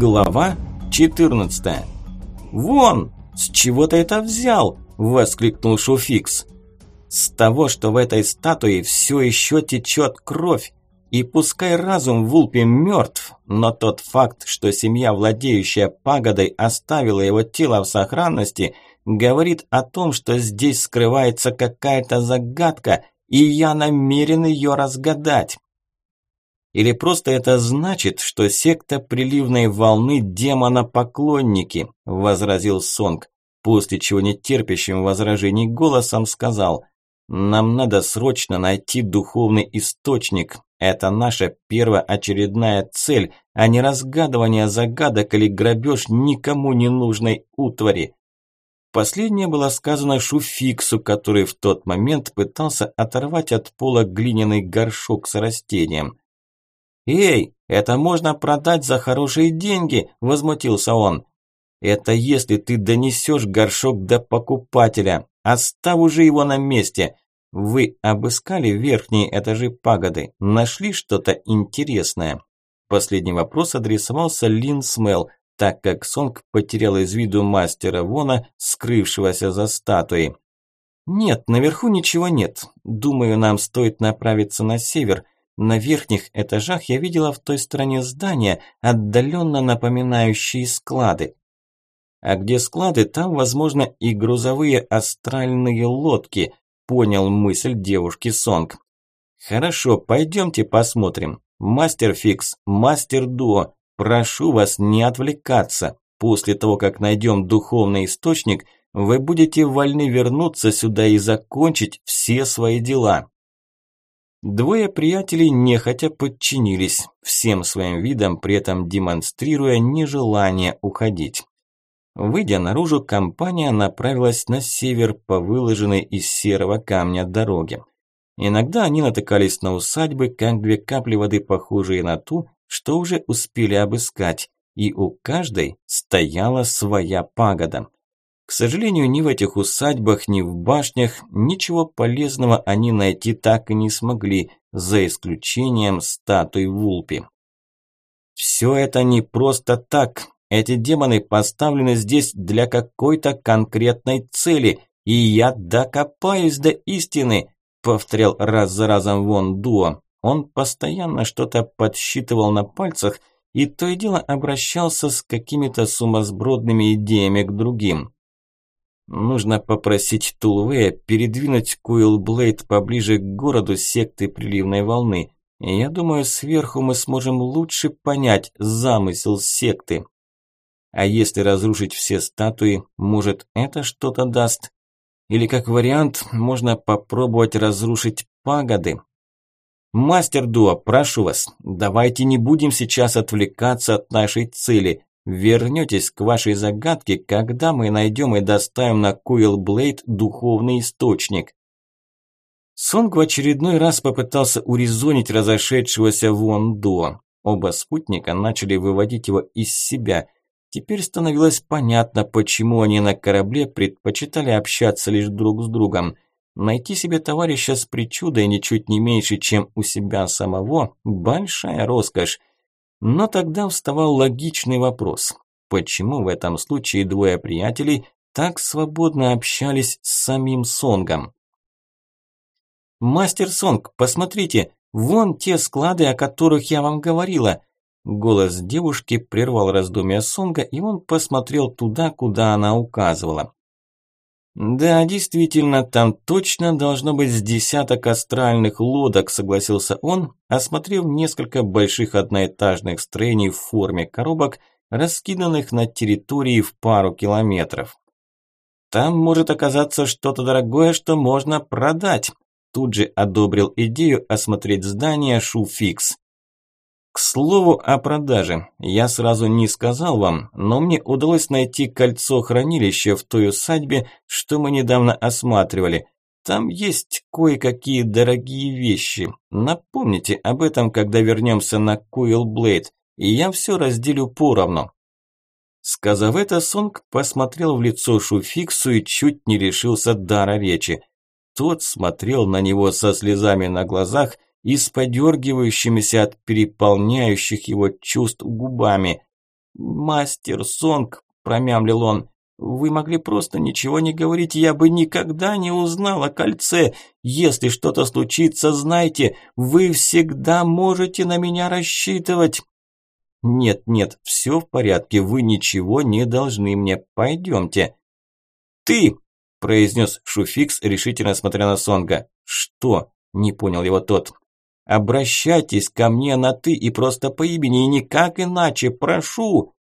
Глава 14. «Вон! С чего ты это взял?» – воскликнул Шуфикс. «С того, что в этой статуе все еще течет кровь. И пускай разум в Улпе мертв, но тот факт, что семья, владеющая пагодой, оставила его тело в сохранности, говорит о том, что здесь скрывается какая-то загадка, и я намерен ее разгадать. Или просто это значит, что секта приливной волны демона-поклонники, возразил Сонг, после чего нетерпящим возражений голосом сказал «Нам надо срочно найти духовный источник. Это наша первоочередная цель, а не разгадывание загадок или грабеж никому не нужной утвари». Последнее было сказано Шуфиксу, который в тот момент пытался оторвать от пола глиняный горшок с растением. «Эй, это можно продать за хорошие деньги!» – возмутился он. «Это если ты донесешь горшок до покупателя. Оставь уже его на месте. Вы обыскали верхние этажи пагоды, нашли что-то интересное?» Последний вопрос адресовался Лин Смел, так как Сонг потерял из виду мастера Вона, скрывшегося за статуей. «Нет, наверху ничего нет. Думаю, нам стоит направиться на север. На верхних этажах я видела в той стороне здания, отдаленно напоминающие склады. А где склады, там, возможно, и грузовые астральные лодки, понял мысль девушки Сонг. Хорошо, пойдемте посмотрим. Мастер Фикс, мастер Дуо, прошу вас не отвлекаться. После того, как найдем духовный источник, вы будете вольны вернуться сюда и закончить все свои дела. Двое приятелей нехотя подчинились, всем своим видом при этом демонстрируя нежелание уходить. Выйдя наружу, компания направилась на север по выложенной из серого камня дороге. Иногда они натыкались на усадьбы, как две капли воды, похожие на ту, что уже успели обыскать, и у каждой стояла своя пагода. К сожалению, ни в этих усадьбах, ни в башнях ничего полезного они найти так и не смогли, за исключением статуи Вулпи. Все это не просто так. Эти демоны поставлены здесь для какой-то конкретной цели, и я докопаюсь до истины, повторял раз за разом Вон Дуо. Он постоянно что-то подсчитывал на пальцах и то и дело обращался с какими-то сумасбродными идеями к другим. Нужно попросить Тулвея передвинуть Куилблейд поближе к городу секты приливной волны. Я думаю, сверху мы сможем лучше понять замысел секты. А если разрушить все статуи, может это что-то даст? Или как вариант, можно попробовать разрушить пагоды? Мастер Дуа, прошу вас, давайте не будем сейчас отвлекаться от нашей цели. Вернетесь к вашей загадке, когда мы найдем и доставим на Куилблейд духовный источник. Сонг в очередной раз попытался урезонить разошедшегося Вон Дуо. Оба спутника начали выводить его из себя. Теперь становилось понятно, почему они на корабле предпочитали общаться лишь друг с другом. Найти себе товарища с причудой ничуть не меньше, чем у себя самого – большая роскошь. Но тогда вставал логичный вопрос. Почему в этом случае двое приятелей так свободно общались с самим Сонгом? «Мастер Сонг, посмотрите, вон те склады, о которых я вам говорила!» Голос девушки прервал раздумья Сонга, и он посмотрел туда, куда она указывала. «Да, действительно, там точно должно быть с десяток астральных лодок», согласился он, осмотрев несколько больших одноэтажных строений в форме коробок, раскиданных на территории в пару километров. «Там может оказаться что-то дорогое, что можно продать», тут же одобрил идею осмотреть здание Шуфикс. Слову о продаже. Я сразу не сказал вам, но мне удалось найти кольцо хранилища в той усадьбе, что мы недавно осматривали. Там есть кое-какие дорогие вещи. Напомните об этом, когда вернемся на Куилблейд, и я все разделю поровну. Сказав это, Сонг посмотрел в лицо Шуфиксу и чуть не лишился дара речи. Тот смотрел на него со слезами на глазах – и с подергивающимися от переполняющих его чувств губами. «Мастер Сонг», – промямлил он, – «вы могли просто ничего не говорить, я бы никогда не узнал о кольце. Если что-то случится, знайте, вы всегда можете на меня рассчитывать». «Нет, нет, все в порядке, вы ничего не должны мне, пойдемте». «Ты!» – произнес Шуфикс, решительно смотря на Сонга. «Что?» – не понял его тот. Обращайтесь ко мне на «ты» и просто по имени, и никак иначе, прошу!»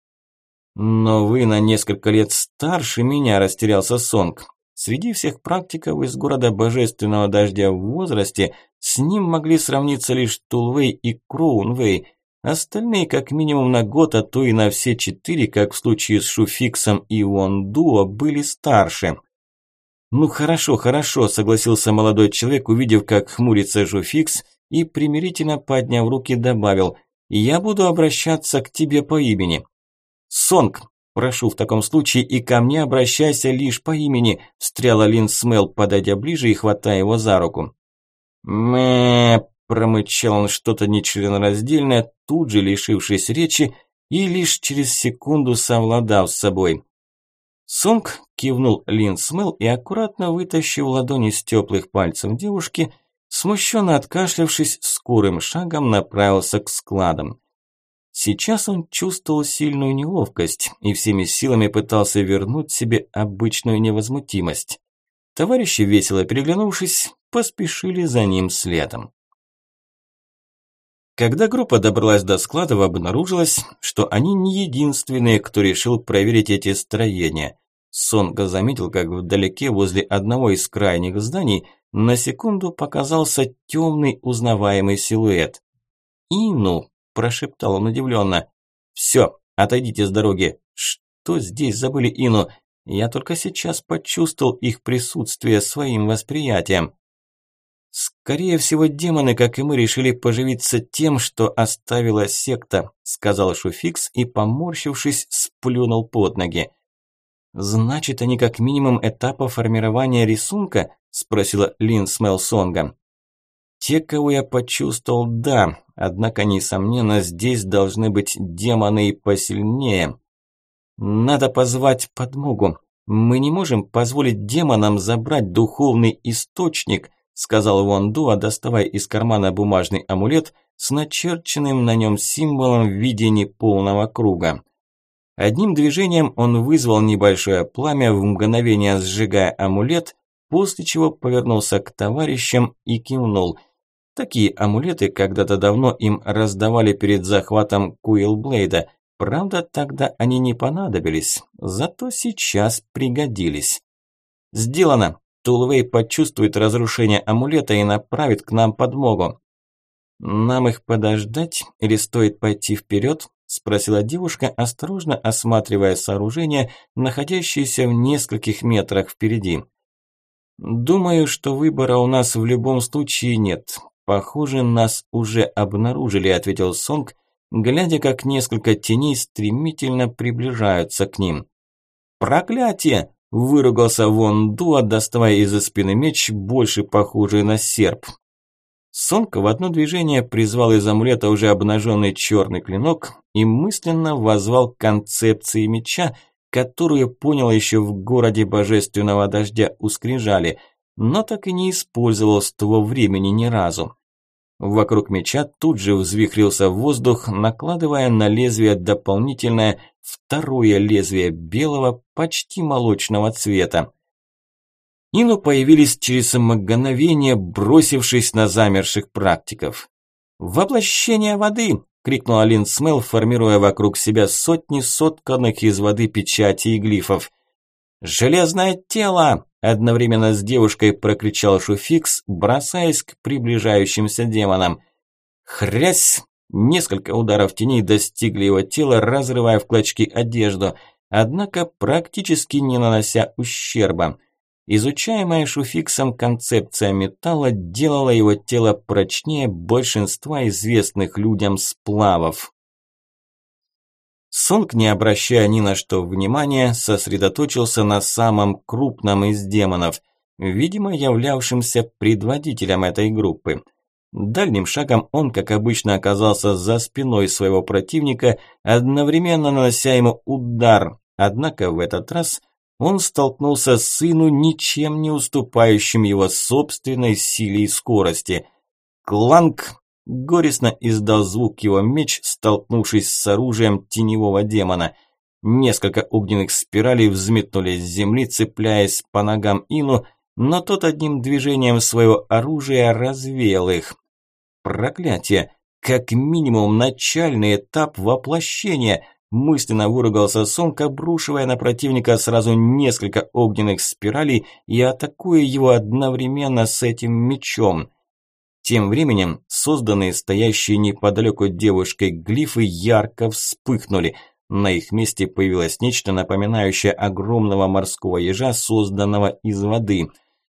«Но вы на несколько лет старше меня», – растерялся Сонг. Среди всех практиков из города Божественного Дождя в возрасте с ним могли сравниться лишь Тулвей и Кроунвей. Остальные как минимум на год, а то и на все четыре, как в случае с Шуфиксом и Вондуо, были старше. «Ну хорошо, хорошо», – согласился молодой человек, увидев, как хмурится Жуфикс – и, примирительно подняв руки, добавил «Я буду обращаться к тебе по имени». «Сонг, прошу в таком случае и ко мне обращайся лишь по имени», встряла Лин Смел, подойдя ближе и хватая его за руку. мэ промычал он что-то нечленораздельное, тут же лишившись речи и лишь через секунду совладав с собой. Сонг кивнул Лин Смел и, аккуратно вытащив ладони с теплых пальцев девушки, Смущенно откашлявшись, скорым шагом направился к складам. Сейчас он чувствовал сильную неловкость и всеми силами пытался вернуть себе обычную невозмутимость. Товарищи, весело переглянувшись, поспешили за ним следом. Когда группа добралась до складов, обнаружилось, что они не единственные, кто решил проверить эти строения. Сонга заметил, как вдалеке возле одного из крайних зданий на секунду показался темный узнаваемый силуэт. «Ину!» – прошептал он удивленно. «Все, отойдите с дороги. Что здесь забыли Ину? Я только сейчас почувствовал их присутствие своим восприятием». «Скорее всего, демоны, как и мы, решили поживиться тем, что оставила секта», сказал Шуфикс и, поморщившись, сплюнул под ноги. «Значит, они как минимум этапа формирования рисунка?» – спросила Лин Смелсонга. «Те, кого я почувствовал, да, однако, несомненно, здесь должны быть демоны и посильнее. Надо позвать подмогу. Мы не можем позволить демонам забрать духовный источник», – сказал Вон Дуа, доставая из кармана бумажный амулет с начерченным на нем символом в виде неполного круга. Одним движением он вызвал небольшое пламя, в мгновение сжигая амулет, после чего повернулся к товарищам и кивнул. Такие амулеты когда-то давно им раздавали перед захватом Куилблейда, правда тогда они не понадобились, зато сейчас пригодились. «Сделано!» Тулвей почувствует разрушение амулета и направит к нам подмогу. Нам их подождать или стоит пойти вперед? спросила девушка, осторожно осматривая сооружение, находящееся в нескольких метрах впереди. «Думаю, что выбора у нас в любом случае нет. Похоже, нас уже обнаружили», – ответил Сонг, глядя, как несколько теней стремительно приближаются к ним. «Проклятие!» – выругался Вон Дуа, доставая из-за спины меч, больше похожий на серп. Сонг в одно движение призвал из амулета уже обнаженный черный клинок и мысленно возвал концепции меча, которую понял еще в городе божественного дождя у Скрижали, но так и не использовал с того времени ни разу. Вокруг меча тут же взвихрился воздух, накладывая на лезвие дополнительное второе лезвие белого, почти молочного цвета. Ину появились через мгновение, бросившись на замерших практиков. «Воплощение воды!» – крикнул Алин Смел, формируя вокруг себя сотни сотканных из воды печати и глифов. «Железное тело!» – одновременно с девушкой прокричал Шуфикс, бросаясь к приближающимся демонам. «Хрясь!» Несколько ударов теней достигли его тела, разрывая в клочки одежду, однако практически не нанося ущерба. Изучаемая Шуфиксом концепция металла делала его тело прочнее большинства известных людям сплавов. Сонг, не обращая ни на что внимания, сосредоточился на самом крупном из демонов, видимо, являвшимся предводителем этой группы. Дальним шагом он, как обычно, оказался за спиной своего противника, одновременно нанося ему удар. Однако в этот раз он столкнулся с сыну, ничем не уступающим его собственной силе и скорости. Кланк! Горестно издал звук его меч, столкнувшись с оружием теневого демона. Несколько огненных спиралей взметнулись с земли, цепляясь по ногам Ину, но тот одним движением своего оружия развеял их. Проклятие! Как минимум начальный этап воплощения – Мысленно выругался Сонг, обрушивая на противника сразу несколько огненных спиралей и атакуя его одновременно с этим мечом. Тем временем созданные стоящие неподалеку девушкой глифы ярко вспыхнули. На их месте появилось нечто напоминающее огромного морского ежа, созданного из воды.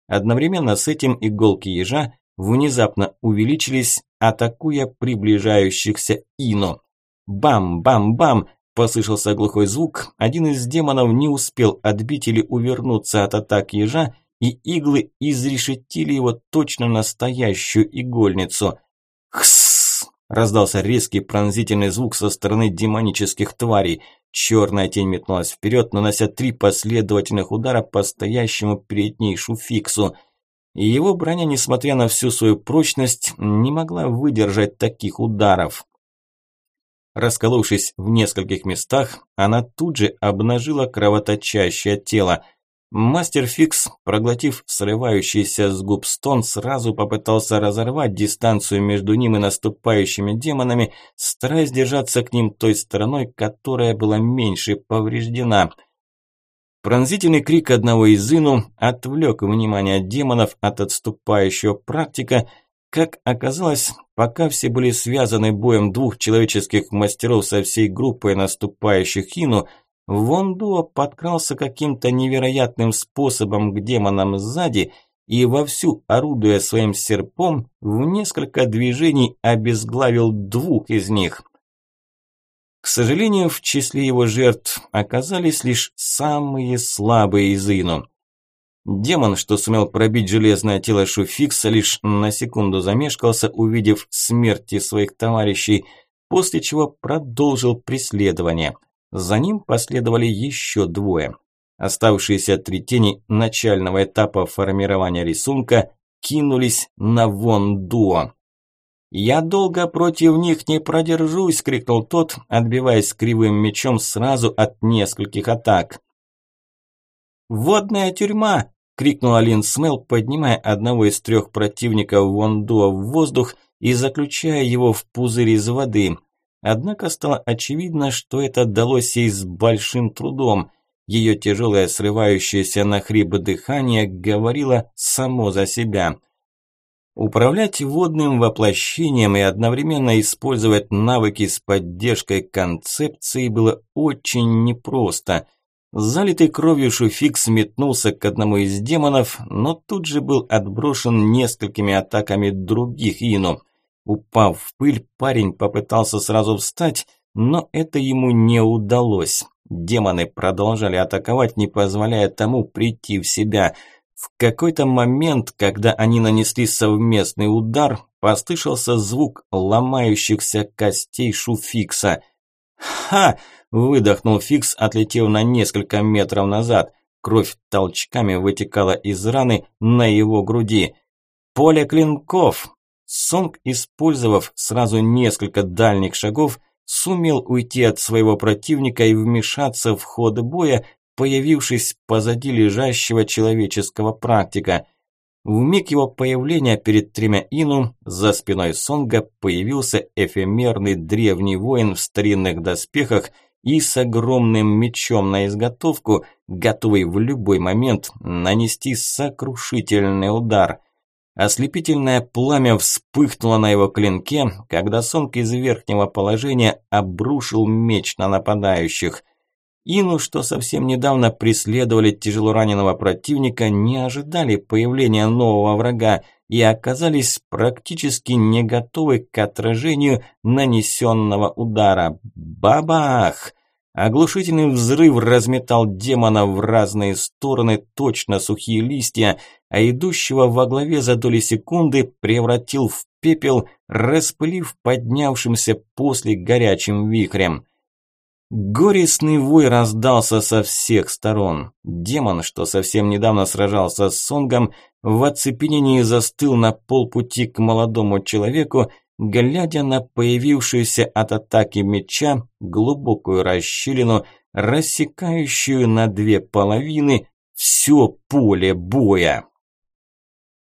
Одновременно с этим иголки ежа внезапно увеличились, атакуя приближающихся Ино. Бам-бам-бам! Послышался глухой звук, один из демонов не успел отбить или увернуться от атак ежа, и иглы изрешетили его точно настоящую игольницу. «Хсс!» – раздался резкий пронзительный звук со стороны демонических тварей. Черная тень метнулась вперед, нанося три последовательных удара по стоящему перед ней шуфиксу. И его броня, несмотря на всю свою прочность, не могла выдержать таких ударов. Расколовшись в нескольких местах, она тут же обнажила кровоточащее тело. Мастер Фикс, проглотив срывающийся с губ стон, сразу попытался разорвать дистанцию между ним и наступающими демонами, стараясь держаться к ним той стороной, которая была меньше повреждена. Пронзительный крик одного из Ину отвлек внимание демонов от отступающего практика – как оказалось, пока все были связаны боем двух человеческих мастеров со всей группой наступающих Хину, Вондуо подкрался каким-то невероятным способом к демонам сзади и вовсю, орудуя своим серпом, в несколько движений обезглавил двух из них. К сожалению, в числе его жертв оказались лишь самые слабые из Ину. Демон, что сумел пробить железное тело Шуфикса, лишь на секунду замешкался, увидев смерти своих товарищей, после чего продолжил преследование. За ним последовали еще двое. Оставшиеся три тени начального этапа формирования рисунка кинулись на Вон Дуо. «Я долго против них не продержусь!» – крикнул тот, отбиваясь кривым мечом сразу от нескольких атак. «Водная тюрьма!» – крикнул Алин Смел, поднимая одного из трех противников Вондуа в воздух и заключая его в пузырь из воды. Однако стало очевидно, что это далось ей с большим трудом. Ее тяжелое срывающееся на хрип дыхание говорило само за себя. Управлять водным воплощением и одновременно использовать навыки с поддержкой концепции было очень непросто – Залитый кровью Шуфикс метнулся к одному из демонов, но тут же был отброшен несколькими атаками других Ину. Упав в пыль, парень попытался сразу встать, но это ему не удалось. Демоны продолжали атаковать, не позволяя тому прийти в себя. В какой-то момент, когда они нанесли совместный удар, послышался звук ломающихся костей Шуфикса. «Ха!» Выдохнул Фикс, отлетев на несколько метров назад. Кровь толчками вытекала из раны на его груди. «Поле клинков!» Сонг, использовав сразу несколько дальних шагов, сумел уйти от своего противника и вмешаться в ход боя, появившись позади лежащего человеческого практика. В миг его появления перед тремя Ину за спиной Сонга появился эфемерный древний воин в старинных доспехах и с огромным мечом на изготовку, готовый в любой момент нанести сокрушительный удар. Ослепительное пламя вспыхнуло на его клинке, когда Сонг из верхнего положения обрушил меч на нападающих. Ину, что совсем недавно преследовали тяжело раненого противника, не ожидали появления нового врага и оказались практически не готовы к отражению нанесенного удара. Бабах! Оглушительный взрыв разметал демона в разные стороны, точно сухие листья, а идущего во главе за доли секунды превратил в пепел, распылив поднявшимся после горячим вихрем. Горестный вой раздался со всех сторон. Демон, что совсем недавно сражался с Сонгом, в оцепенении застыл на полпути к молодому человеку, глядя на появившуюся от атаки меча глубокую расщелину, рассекающую на две половины все поле боя.